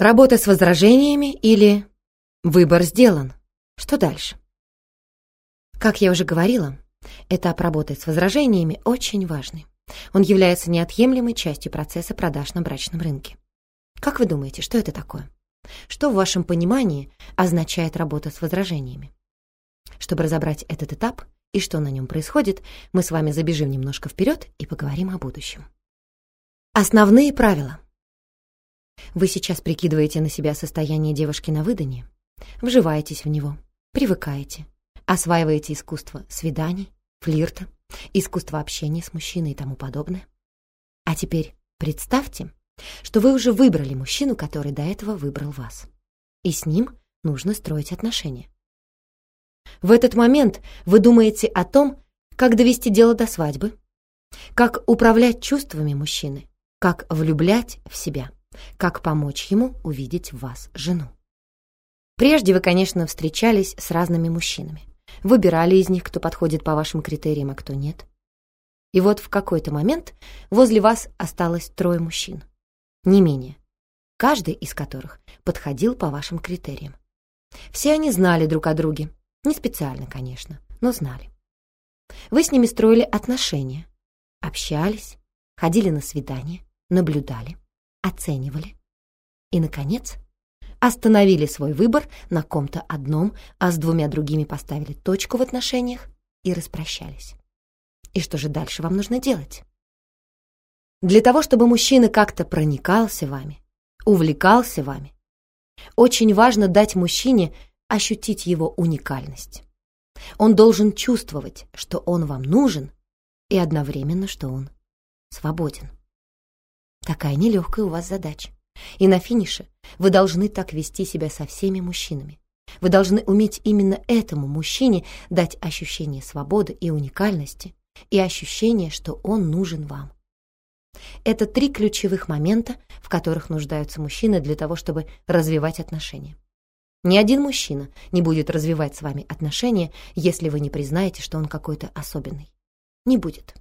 Работа с возражениями или выбор сделан? Что дальше? Как я уже говорила, этап работы с возражениями очень важный. Он является неотъемлемой частью процесса продаж на брачном рынке. Как вы думаете, что это такое? Что в вашем понимании означает работа с возражениями? Чтобы разобрать этот этап и что на нем происходит, мы с вами забежим немножко вперед и поговорим о будущем. Основные правила. Вы сейчас прикидываете на себя состояние девушки на выданье, вживаетесь в него, привыкаете, осваиваете искусство свиданий, флирта, искусство общения с мужчиной и тому подобное. А теперь представьте, что вы уже выбрали мужчину, который до этого выбрал вас. И с ним нужно строить отношения. В этот момент вы думаете о том, как довести дело до свадьбы, как управлять чувствами мужчины, как влюблять в себя, как помочь ему увидеть в вас жену. Прежде вы, конечно, встречались с разными мужчинами, выбирали из них, кто подходит по вашим критериям, а кто нет. И вот в какой-то момент возле вас осталось трое мужчин не менее, каждый из которых подходил по вашим критериям. Все они знали друг о друге, не специально, конечно, но знали. Вы с ними строили отношения, общались, ходили на свидания, наблюдали, оценивали. И, наконец, остановили свой выбор на ком-то одном, а с двумя другими поставили точку в отношениях и распрощались. И что же дальше вам нужно делать? Для того, чтобы мужчина как-то проникался вами, увлекался вами, очень важно дать мужчине ощутить его уникальность. Он должен чувствовать, что он вам нужен, и одновременно, что он свободен. Такая нелегкая у вас задача. И на финише вы должны так вести себя со всеми мужчинами. Вы должны уметь именно этому мужчине дать ощущение свободы и уникальности, и ощущение, что он нужен вам. Это три ключевых момента, в которых нуждаются мужчины для того, чтобы развивать отношения. Ни один мужчина не будет развивать с вами отношения, если вы не признаете, что он какой-то особенный. Не будет.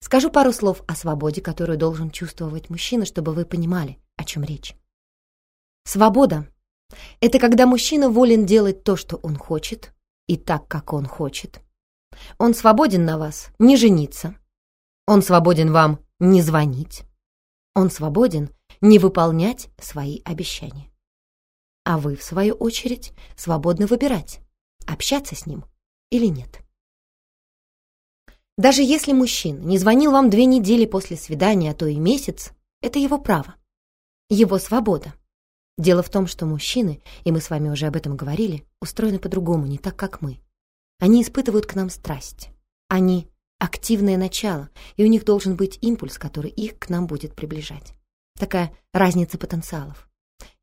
Скажу пару слов о свободе, которую должен чувствовать мужчина, чтобы вы понимали, о чем речь. Свобода — это когда мужчина волен делать то, что он хочет, и так, как он хочет. Он свободен на вас не жениться. Он свободен вам не звонить. Он свободен не выполнять свои обещания. А вы, в свою очередь, свободны выбирать, общаться с ним или нет. Даже если мужчина не звонил вам две недели после свидания, а то и месяц, это его право, его свобода. Дело в том, что мужчины, и мы с вами уже об этом говорили, устроены по-другому, не так, как мы. Они испытывают к нам страсть. Они активное начало, и у них должен быть импульс, который их к нам будет приближать. Такая разница потенциалов.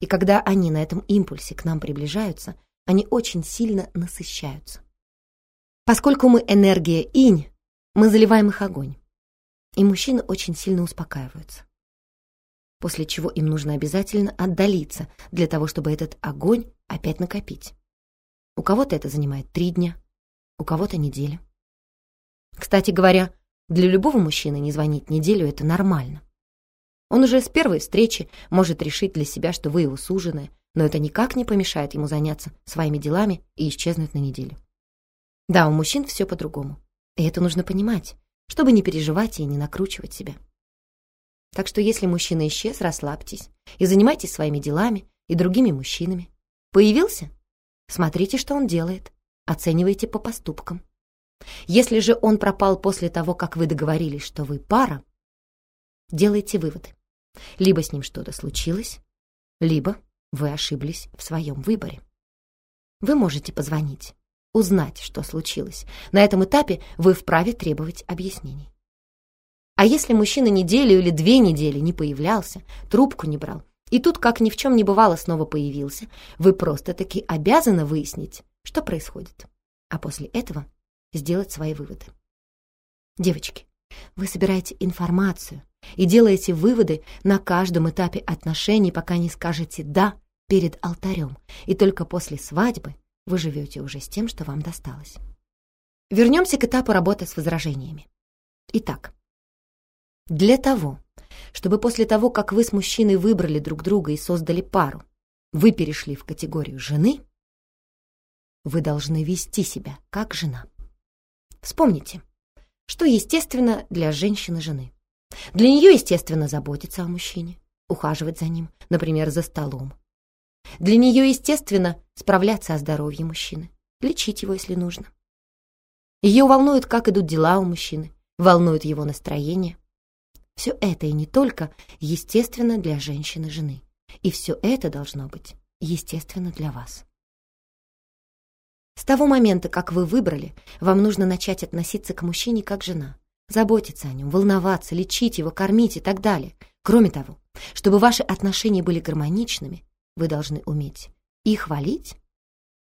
И когда они на этом импульсе к нам приближаются, они очень сильно насыщаются. Поскольку мы энергия инь, мы заливаем их огонь. И мужчины очень сильно успокаиваются. После чего им нужно обязательно отдалиться для того, чтобы этот огонь опять накопить. У кого-то это занимает три дня, у кого-то неделю. Кстати говоря, для любого мужчины не звонить неделю — это нормально. Он уже с первой встречи может решить для себя, что вы его сужены, но это никак не помешает ему заняться своими делами и исчезнуть на неделю. Да, у мужчин все по-другому. И это нужно понимать, чтобы не переживать и не накручивать себя. Так что если мужчина исчез, расслабьтесь и занимайтесь своими делами и другими мужчинами. Появился? Смотрите, что он делает. Оценивайте по поступкам. Если же он пропал после того, как вы договорились, что вы пара, делайте выводы. Либо с ним что-то случилось, либо вы ошиблись в своем выборе. Вы можете позвонить, узнать, что случилось. На этом этапе вы вправе требовать объяснений. А если мужчина неделю или две недели не появлялся, трубку не брал, и тут, как ни в чем не бывало, снова появился, вы просто-таки обязаны выяснить, что происходит. А после этого сделать свои выводы. Девочки, вы собираете информацию и делаете выводы на каждом этапе отношений, пока не скажете «да» перед алтарем, и только после свадьбы вы живете уже с тем, что вам досталось. Вернемся к этапу работы с возражениями. Итак, для того, чтобы после того, как вы с мужчиной выбрали друг друга и создали пару, вы перешли в категорию жены, вы должны вести себя как жена. Вспомните, что естественно для женщины-жены. Для нее, естественно, заботиться о мужчине, ухаживать за ним, например, за столом. Для нее, естественно, справляться о здоровье мужчины, лечить его, если нужно. Ее волнует, как идут дела у мужчины, волнует его настроение. Все это и не только естественно для женщины-жены. И все это должно быть естественно для вас. С того момента, как вы выбрали, вам нужно начать относиться к мужчине как жена. Заботиться о нем, волноваться, лечить его, кормить и так далее. Кроме того, чтобы ваши отношения были гармоничными, вы должны уметь и хвалить,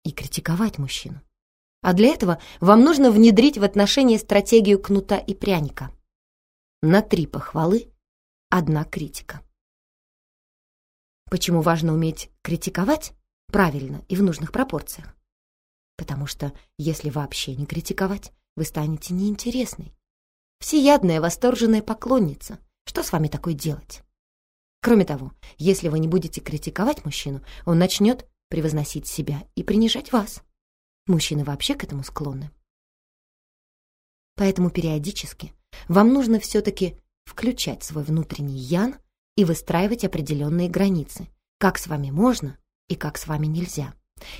и критиковать мужчину. А для этого вам нужно внедрить в отношения стратегию кнута и пряника. На три похвалы, одна критика. Почему важно уметь критиковать правильно и в нужных пропорциях? Потому что если вообще не критиковать, вы станете неинтересной. Всеядная восторженная поклонница. Что с вами такое делать? Кроме того, если вы не будете критиковать мужчину, он начнет превозносить себя и принижать вас. Мужчины вообще к этому склонны. Поэтому периодически вам нужно все-таки включать свой внутренний ян и выстраивать определенные границы, как с вами можно и как с вами нельзя.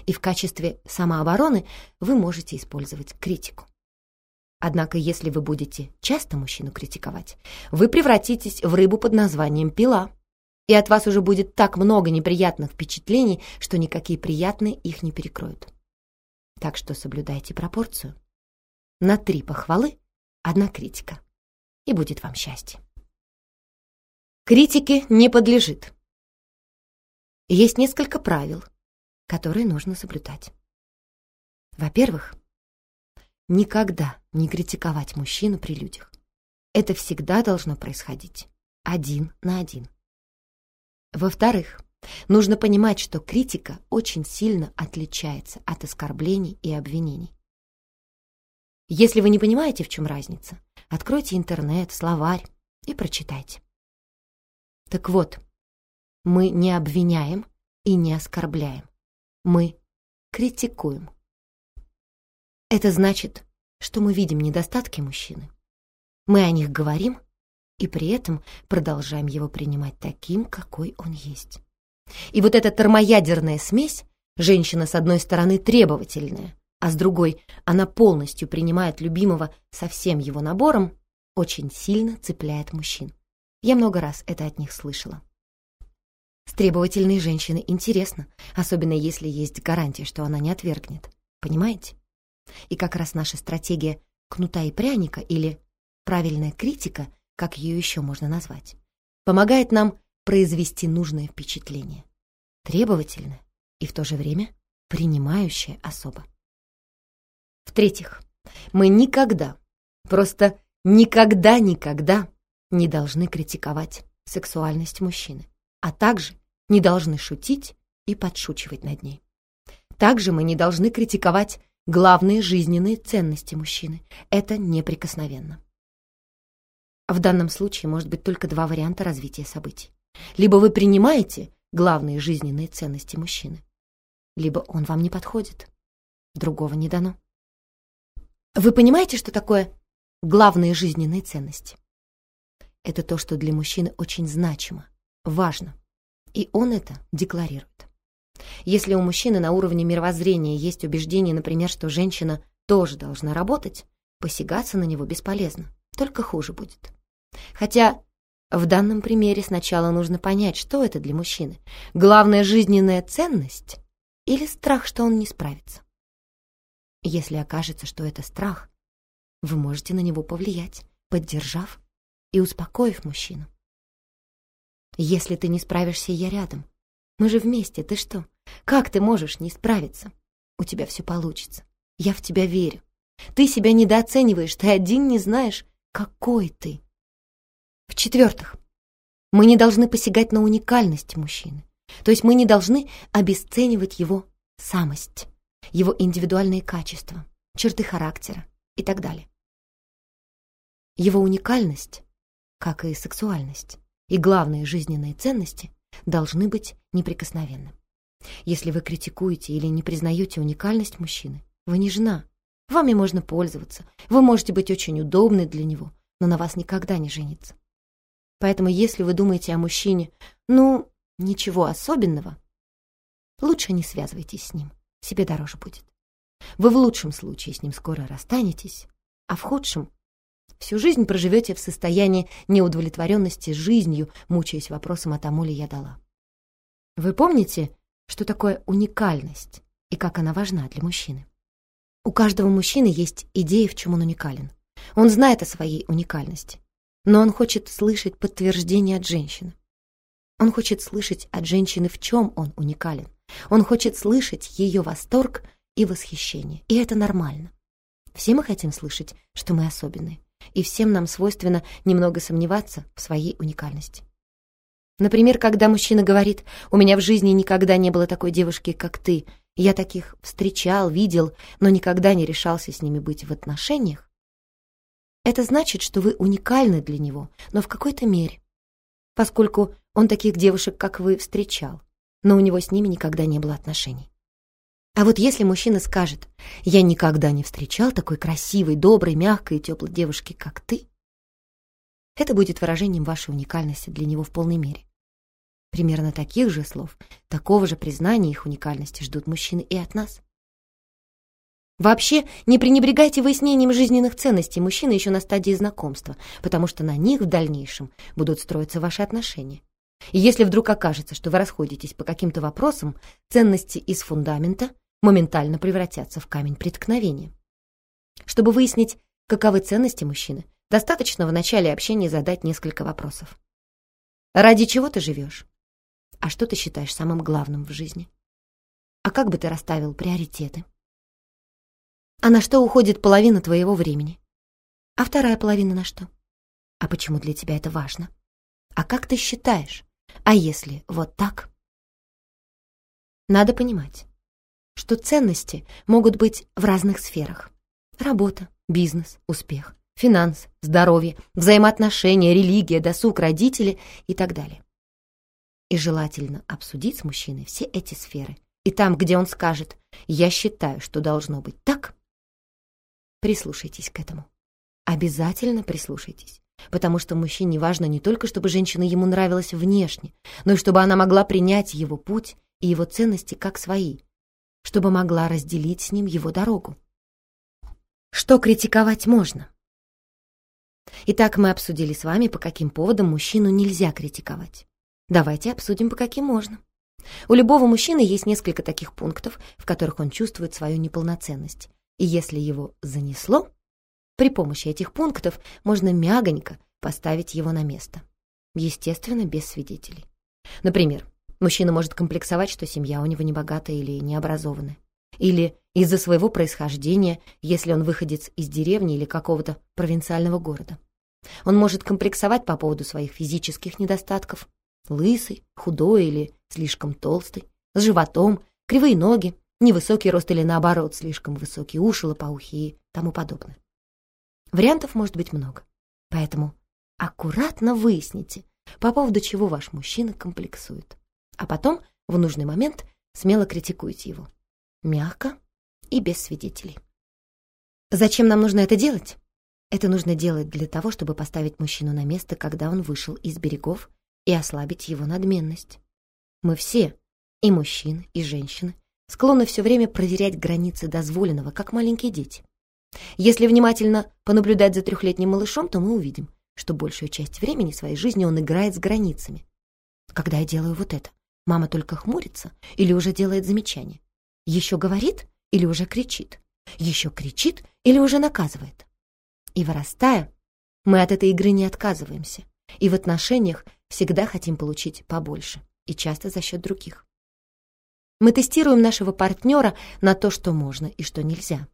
И в качестве самообороны вы можете использовать критику. Однако, если вы будете часто мужчину критиковать, вы превратитесь в рыбу под названием пила. И от вас уже будет так много неприятных впечатлений, что никакие приятные их не перекроют. Так что соблюдайте пропорцию. На три похвалы одна критика. И будет вам счастье. Критике не подлежит. Есть несколько правил, которые нужно соблюдать. Во-первых, никогда не критиковать мужчину при людях. Это всегда должно происходить один на один. Во-вторых, нужно понимать, что критика очень сильно отличается от оскорблений и обвинений. Если вы не понимаете, в чем разница, откройте интернет, словарь и прочитайте. Так вот, мы не обвиняем и не оскорбляем. Мы критикуем. Это значит, что мы видим недостатки мужчины. Мы о них говорим и при этом продолжаем его принимать таким, какой он есть. И вот эта термоядерная смесь, женщина с одной стороны требовательная, а с другой она полностью принимает любимого со всем его набором, очень сильно цепляет мужчин. Я много раз это от них слышала. С требовательной женщиной интересно, особенно если есть гарантия, что она не отвергнет. Понимаете? И как раз наша стратегия кнута и пряника или правильная критика, как ее еще можно назвать, помогает нам произвести нужное впечатление. Требовательное и в то же время принимающая особа. В-третьих, мы никогда, просто никогда-никогда не должны критиковать сексуальность мужчины, а также не должны шутить и подшучивать над ней. Также мы не должны критиковать главные жизненные ценности мужчины. Это неприкосновенно. В данном случае может быть только два варианта развития событий. Либо вы принимаете главные жизненные ценности мужчины, либо он вам не подходит. Другого не дано. Вы понимаете, что такое главные жизненные ценности? Это то, что для мужчины очень значимо, важно. И он это декларирует. Если у мужчины на уровне мировоззрения есть убеждение, например, что женщина тоже должна работать, посягаться на него бесполезно, только хуже будет. Хотя в данном примере сначала нужно понять, что это для мужчины. Главная жизненная ценность или страх, что он не справится. Если окажется, что это страх, вы можете на него повлиять, поддержав и успокоив мужчину. «Если ты не справишься, я рядом. Мы же вместе, ты что? Как ты можешь не справиться? У тебя все получится. Я в тебя верю. Ты себя недооцениваешь, ты один не знаешь, какой ты». В-четвертых, мы не должны посягать на уникальность мужчины. То есть мы не должны обесценивать его самость, его индивидуальные качества, черты характера и так далее. Его уникальность как и сексуальность, и главные жизненные ценности должны быть неприкосновенны. Если вы критикуете или не признаете уникальность мужчины, вы не жена. Вами можно пользоваться, вы можете быть очень удобны для него, но на вас никогда не женится. Поэтому если вы думаете о мужчине, ну, ничего особенного, лучше не связывайтесь с ним, себе дороже будет. Вы в лучшем случае с ним скоро расстанетесь, а в худшем всю жизнь проживете в состоянии неудовлетворенности жизнью, мучаясь вопросом, а тому ли я дала. Вы помните, что такое уникальность и как она важна для мужчины? У каждого мужчины есть идея, в чем он уникален. Он знает о своей уникальности, но он хочет слышать подтверждение от женщины. Он хочет слышать от женщины, в чем он уникален. Он хочет слышать ее восторг и восхищение, и это нормально. Все мы хотим слышать, что мы особенные, и всем нам свойственно немного сомневаться в своей уникальности. Например, когда мужчина говорит «У меня в жизни никогда не было такой девушки, как ты. Я таких встречал, видел, но никогда не решался с ними быть в отношениях». Это значит, что вы уникальны для него, но в какой-то мере, поскольку он таких девушек, как вы, встречал, но у него с ними никогда не было отношений. А вот если мужчина скажет «Я никогда не встречал такой красивой, доброй, мягкой и теплой девушки, как ты», это будет выражением вашей уникальности для него в полной мере. Примерно таких же слов, такого же признания их уникальности ждут мужчины и от нас. Вообще, не пренебрегайте выяснением жизненных ценностей мужчины еще на стадии знакомства, потому что на них в дальнейшем будут строиться ваши отношения. И если вдруг окажется, что вы расходитесь по каким-то вопросам, ценности из фундамента моментально превратятся в камень преткновения. Чтобы выяснить, каковы ценности мужчины, достаточно в начале общения задать несколько вопросов. Ради чего ты живешь? А что ты считаешь самым главным в жизни? А как бы ты расставил приоритеты? А на что уходит половина твоего времени? А вторая половина на что? А почему для тебя это важно? А как ты считаешь? А если вот так? Надо понимать, что ценности могут быть в разных сферах. Работа, бизнес, успех, финанс, здоровье, взаимоотношения, религия, досуг, родители и так далее. И желательно обсудить с мужчиной все эти сферы. И там, где он скажет «я считаю, что должно быть так», прислушайтесь к этому. Обязательно прислушайтесь. Потому что мужчине важно не только, чтобы женщина ему нравилась внешне, но и чтобы она могла принять его путь и его ценности как свои, чтобы могла разделить с ним его дорогу. Что критиковать можно? Итак, мы обсудили с вами, по каким поводам мужчину нельзя критиковать. Давайте обсудим, по каким можно. У любого мужчины есть несколько таких пунктов, в которых он чувствует свою неполноценность. И если его занесло, при помощи этих пунктов можно мягонько поставить его на место. Естественно, без свидетелей. Например, Мужчина может комплексовать, что семья у него небогатая или необразованная. Или из-за своего происхождения, если он выходец из деревни или какого-то провинциального города. Он может комплексовать по поводу своих физических недостатков. Лысый, худой или слишком толстый, с животом, кривые ноги, невысокий рост или наоборот, слишком высокие уши, лопоухи и тому подобное. Вариантов может быть много. Поэтому аккуратно выясните, по поводу чего ваш мужчина комплексует а потом, в нужный момент, смело критикуйте его. Мягко и без свидетелей. Зачем нам нужно это делать? Это нужно делать для того, чтобы поставить мужчину на место, когда он вышел из берегов, и ослабить его надменность. Мы все, и мужчины, и женщины, склонны все время проверять границы дозволенного, как маленькие дети. Если внимательно понаблюдать за трехлетним малышом, то мы увидим, что большую часть времени своей жизни он играет с границами. Когда я делаю вот это, Мама только хмурится или уже делает замечание. Еще говорит или уже кричит. Еще кричит или уже наказывает. И вырастая, мы от этой игры не отказываемся. И в отношениях всегда хотим получить побольше. И часто за счет других. Мы тестируем нашего партнера на то, что можно и что нельзя,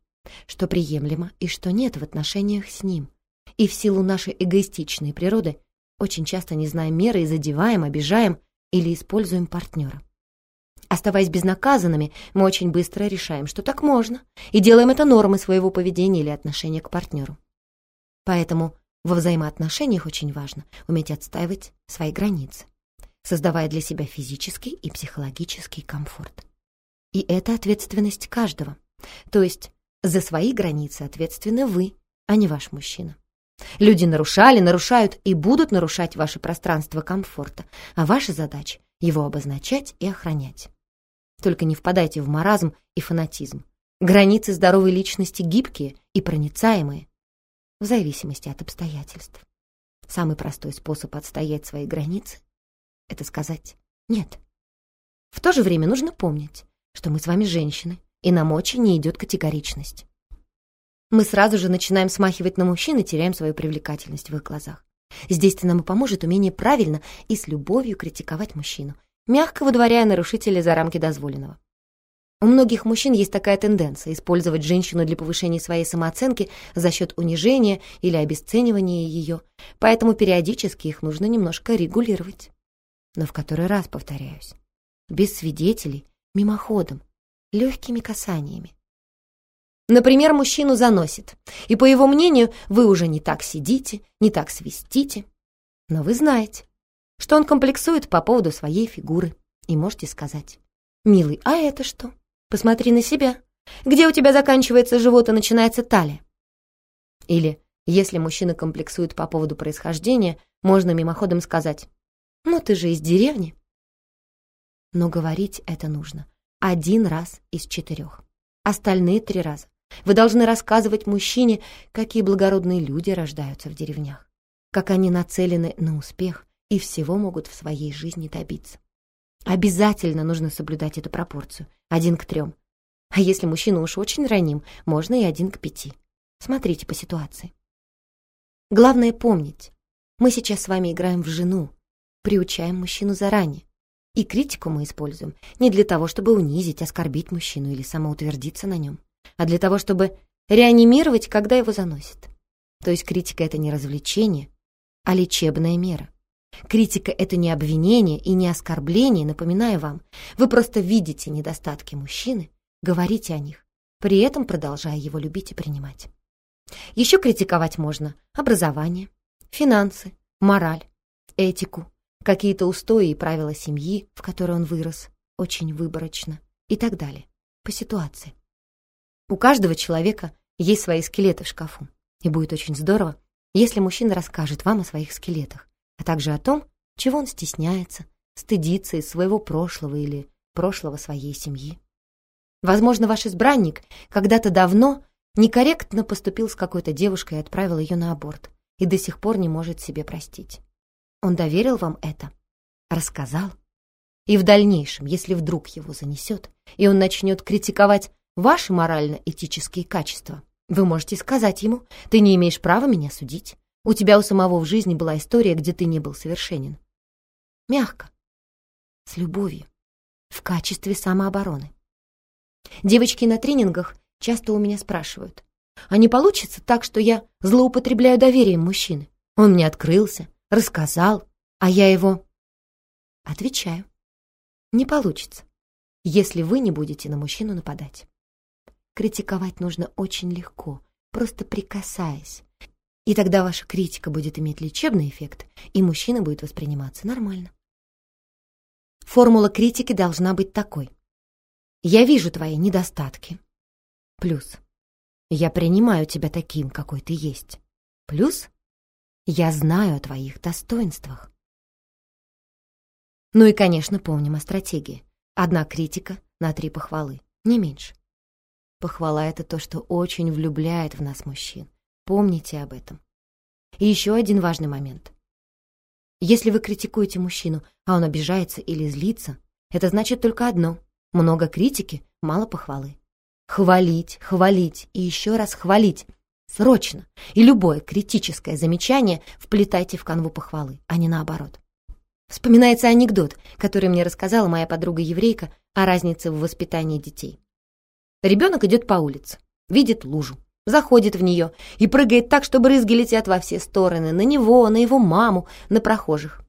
что приемлемо и что нет в отношениях с ним. И в силу нашей эгоистичной природы очень часто не знаем меры и задеваем, обижаем или используем партнера. Оставаясь безнаказанными, мы очень быстро решаем, что так можно, и делаем это нормой своего поведения или отношения к партнеру. Поэтому во взаимоотношениях очень важно уметь отстаивать свои границы, создавая для себя физический и психологический комфорт. И это ответственность каждого. То есть за свои границы ответственны вы, а не ваш мужчина. Люди нарушали, нарушают и будут нарушать ваше пространство комфорта, а ваша задача — его обозначать и охранять. Только не впадайте в маразм и фанатизм. Границы здоровой личности гибкие и проницаемые, в зависимости от обстоятельств. Самый простой способ отстоять свои границы — это сказать «нет». В то же время нужно помнить, что мы с вами женщины, и на мочи не идет категоричность. Мы сразу же начинаем смахивать на мужчин и теряем свою привлекательность в их глазах. Здесь-то нам и поможет умение правильно и с любовью критиковать мужчину, мягко выдворяя нарушителя за рамки дозволенного. У многих мужчин есть такая тенденция использовать женщину для повышения своей самооценки за счет унижения или обесценивания ее, поэтому периодически их нужно немножко регулировать. Но в который раз повторяюсь, без свидетелей, мимоходом, легкими касаниями. Например, мужчину заносит, и, по его мнению, вы уже не так сидите, не так свистите. Но вы знаете, что он комплексует по поводу своей фигуры, и можете сказать, «Милый, а это что? Посмотри на себя. Где у тебя заканчивается живот и начинается талия?» Или, если мужчина комплексует по поводу происхождения, можно мимоходом сказать, «Ну ты же из деревни». Но говорить это нужно один раз из четырех. Остальные три раза вы должны рассказывать мужчине, какие благородные люди рождаются в деревнях, как они нацелены на успех и всего могут в своей жизни добиться. Обязательно нужно соблюдать эту пропорцию, один к трем. А если мужчина уж очень раним, можно и один к пяти. Смотрите по ситуации. Главное помнить, мы сейчас с вами играем в жену, приучаем мужчину заранее. И критику мы используем не для того, чтобы унизить, оскорбить мужчину или самоутвердиться на нем, а для того, чтобы реанимировать, когда его заносит. То есть критика — это не развлечение, а лечебная мера. Критика — это не обвинение и не оскорбление, напоминаю вам. Вы просто видите недостатки мужчины, говорите о них, при этом продолжая его любить и принимать. Еще критиковать можно образование, финансы, мораль, этику, какие-то устои и правила семьи, в которой он вырос, очень выборочно и так далее, по ситуации. У каждого человека есть свои скелеты в шкафу, и будет очень здорово, если мужчина расскажет вам о своих скелетах, а также о том, чего он стесняется, стыдится из своего прошлого или прошлого своей семьи. Возможно, ваш избранник когда-то давно некорректно поступил с какой-то девушкой и отправил ее на аборт, и до сих пор не может себе простить. Он доверил вам это, рассказал. И в дальнейшем, если вдруг его занесет, и он начнет критиковать ваши морально-этические качества, вы можете сказать ему, ты не имеешь права меня судить. У тебя у самого в жизни была история, где ты не был совершенен. Мягко, с любовью, в качестве самообороны. Девочки на тренингах часто у меня спрашивают, а не получится так, что я злоупотребляю доверием мужчины? Он мне открылся, рассказал, а я его... Отвечаю. Не получится, если вы не будете на мужчину нападать. Критиковать нужно очень легко, просто прикасаясь. И тогда ваша критика будет иметь лечебный эффект, и мужчина будет восприниматься нормально. Формула критики должна быть такой. Я вижу твои недостатки. Плюс. Я принимаю тебя таким, какой ты есть. Плюс. Я знаю о твоих достоинствах. Ну и, конечно, помним о стратегии. Одна критика на три похвалы, не меньше. Похвала — это то, что очень влюбляет в нас мужчин. Помните об этом. И еще один важный момент. Если вы критикуете мужчину, а он обижается или злится, это значит только одно. Много критики, мало похвалы. Хвалить, хвалить и еще раз хвалить Срочно! И любое критическое замечание вплетайте в канву похвалы, а не наоборот. Вспоминается анекдот, который мне рассказала моя подруга-еврейка о разнице в воспитании детей. Ребенок идет по улице, видит лужу, заходит в нее и прыгает так, что брызги летят во все стороны, на него, на его маму, на прохожих.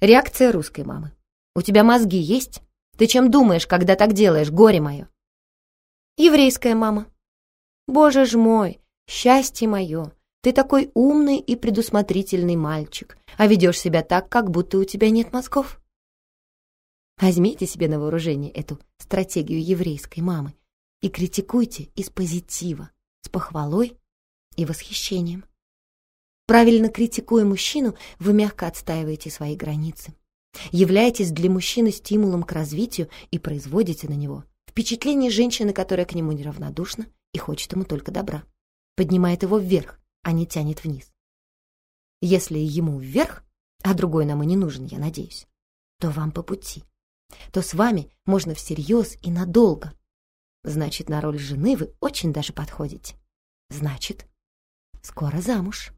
Реакция русской мамы. «У тебя мозги есть? Ты чем думаешь, когда так делаешь, горе мое?» Еврейская мама. «Боже ж мой, Счастье мое! Ты такой умный и предусмотрительный мальчик, а ведешь себя так, как будто у тебя нет мозгов. Возьмите себе на вооружение эту стратегию еврейской мамы и критикуйте из позитива, с похвалой и восхищением. Правильно критикуя мужчину, вы мягко отстаиваете свои границы. Являетесь для мужчины стимулом к развитию и производите на него впечатление женщины, которая к нему неравнодушна и хочет ему только добра. Поднимает его вверх, а не тянет вниз. Если ему вверх, а другой нам и не нужен, я надеюсь, то вам по пути. То с вами можно всерьез и надолго. Значит, на роль жены вы очень даже подходите. Значит, скоро замуж.